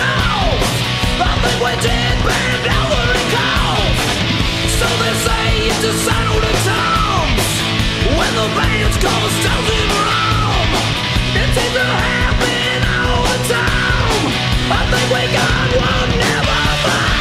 off. I think we did bend So they say sign the When the band's It seems to happen all the time. I think we got one never mind.